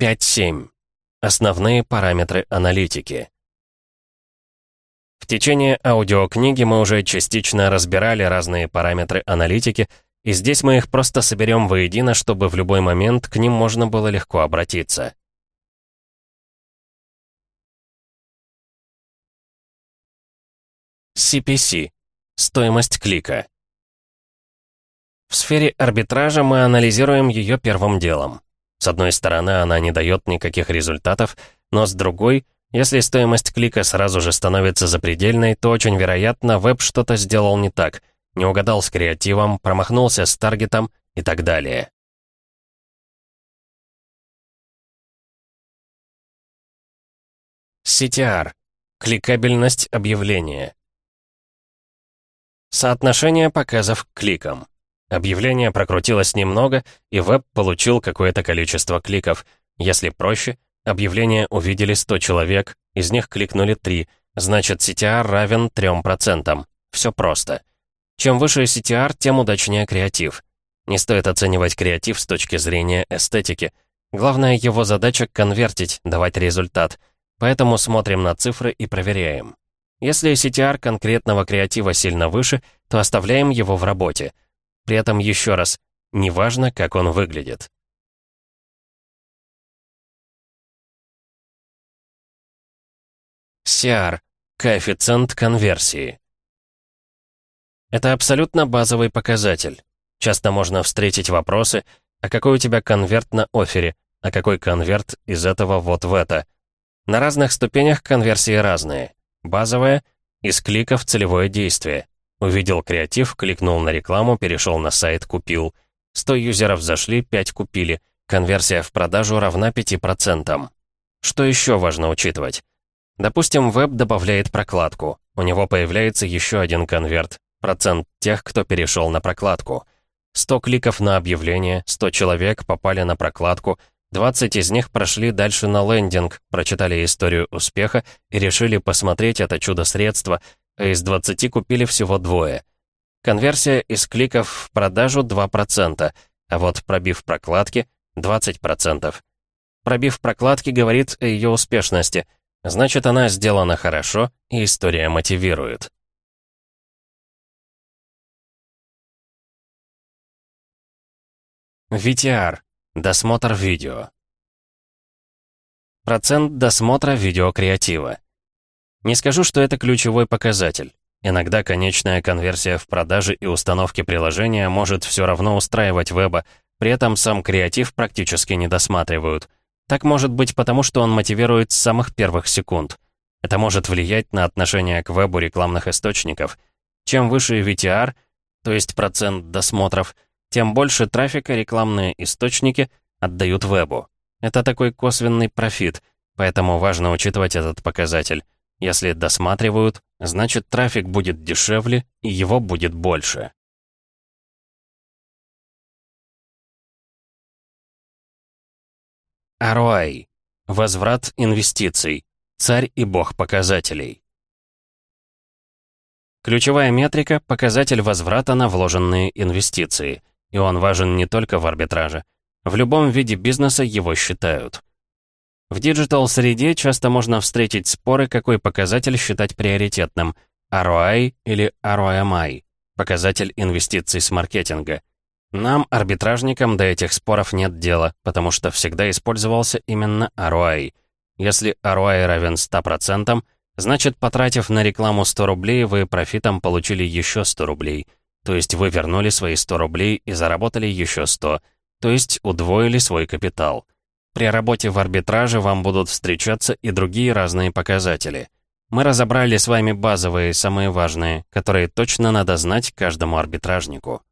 5.7. Основные параметры аналитики. В течение аудиокниги мы уже частично разбирали разные параметры аналитики, и здесь мы их просто соберем воедино, чтобы в любой момент к ним можно было легко обратиться. CPC. Стоимость клика. В сфере арбитража мы анализируем ее первым делом. С одной стороны, она не дает никаких результатов, но с другой, если стоимость клика сразу же становится запредельной, то очень вероятно, веб что-то сделал не так, не угадал с креативом, промахнулся с таргетом и так далее. CTR. Кликабельность объявления. Соотношение показов к кликам. Объявление прокрутилось немного, и веб получил какое-то количество кликов. Если проще, объявление увидели 100 человек, из них кликнули 3, значит CTR равен 3%. Все просто. Чем выше CTR, тем удачнее креатив. Не стоит оценивать креатив с точки зрения эстетики. Главная его задача — конвертить, давать результат. Поэтому смотрим на цифры и проверяем. Если CTR конкретного креатива сильно выше, то оставляем его в работе. При этом еще раз, неважно, как он выглядит. CR — коэффициент конверсии. Это абсолютно базовый показатель. Часто можно встретить вопросы, а какой у тебя конверт на офере, а какой конверт из этого вот в это. На разных ступенях конверсии разные. Базовая — из кликов целевое действие. Увидел креатив, кликнул на рекламу, перешел на сайт, купил. 100 юзеров зашли, 5 купили. Конверсия в продажу равна 5%. Что еще важно учитывать? Допустим, веб добавляет прокладку. У него появляется еще один конверт. Процент тех, кто перешел на прокладку. 100 кликов на объявление, 100 человек попали на прокладку, 20 из них прошли дальше на лендинг, прочитали историю успеха и решили посмотреть это чудо-средство, а из 20 купили всего двое. Конверсия из кликов в продажу 2%, а вот пробив прокладки — 20%. Пробив прокладки говорит о ее успешности, значит она сделана хорошо и история мотивирует. VTR Досмотр видео. Процент досмотра видеокреатива. Не скажу, что это ключевой показатель. Иногда конечная конверсия в продаже и установке приложения может все равно устраивать веба, при этом сам креатив практически не досматривают. Так может быть потому, что он мотивирует с самых первых секунд. Это может влиять на отношение к вебу рекламных источников. Чем выше VTR, то есть процент досмотров, тем больше трафика рекламные источники отдают вебу. Это такой косвенный профит, поэтому важно учитывать этот показатель. Если досматривают, значит трафик будет дешевле и его будет больше. ROI. Возврат инвестиций. Царь и бог показателей. Ключевая метрика — показатель возврата на вложенные инвестиции. И он важен не только в арбитраже. В любом виде бизнеса его считают. В digital-среде часто можно встретить споры, какой показатель считать приоритетным – ROI или ROMI – показатель инвестиций с маркетинга. Нам, арбитражникам, до этих споров нет дела, потому что всегда использовался именно ROI. Если ROI равен 100%, значит, потратив на рекламу 100 рублей, вы профитом получили еще 100 рублей – то есть вы вернули свои 100 рублей и заработали еще 100, то есть удвоили свой капитал. При работе в арбитраже вам будут встречаться и другие разные показатели. Мы разобрали с вами базовые, самые важные, которые точно надо знать каждому арбитражнику.